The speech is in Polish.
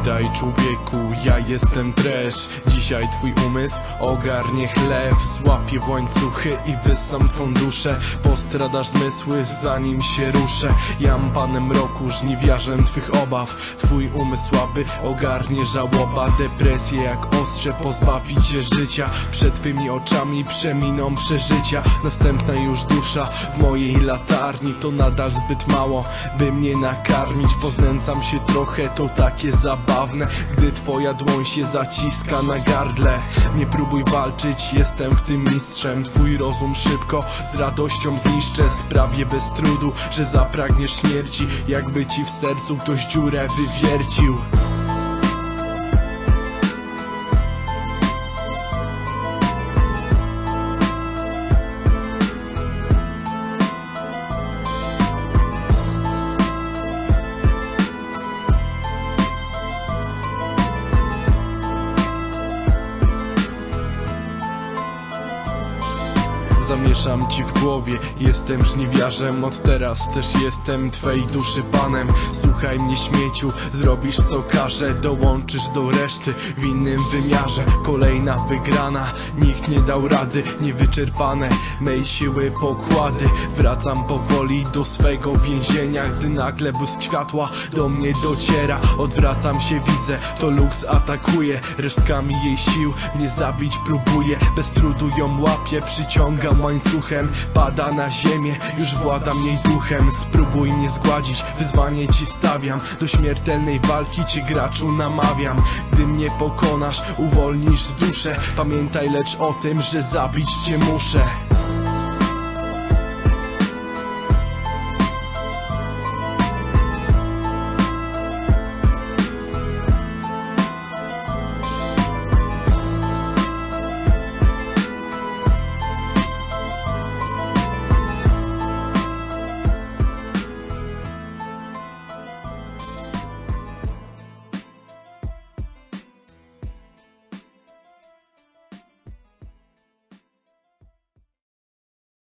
Witaj człowieku, ja jestem trash Dzisiaj twój umysł ogarnie chlew. Złapię w łańcuchy i wyssam twą duszę Postradasz zmysły zanim się ruszę. Jam panem roku, żniwiarzem twych obaw. Twój umysł słaby ogarnie żałoba. Depresje jak ostrze pozbawi cię życia. Przed twymi oczami przeminą przeżycia. Następna już dusza w mojej latarni. To nadal zbyt mało, by mnie nakarmić. Poznęcam się trochę, to takie zabawne Gdy twoja dłoń się zaciska na gardle. Nie próbuj walczyć, jestem w tym mistrzem. Twój rozum szybko z radością zniszczę. Sprawię bez trudu, że zapragniesz śmierci. Jakby ci w sercu ktoś dziurę wywiercił Zamieszam ci w głowie, jestem żniwiarzem Od teraz też jestem twej duszy panem. Słuchaj mnie śmieciu, zrobisz co każę Dołączysz do reszty w innym wymiarze. Kolejna wygrana, nikt nie dał rady Niewyczerpane mej siły pokłady. Wracam powoli do swego więzienia Gdy nagle błysk światła do mnie dociera. Odwracam się, widzę, to Lux atakuje. Resztkami jej sił mnie zabić próbuje Bez trudu ją łapię, przyciągam łańcuchem Pada na ziemię, już władam jej duchem. Spróbuj mnie zgładzić, wyzwanie ci stawiam. Do śmiertelnej walki cię graczu namawiam. Gdy mnie pokonasz, uwolnisz duszę. Pamiętaj lecz o tym, że zabić cię muszę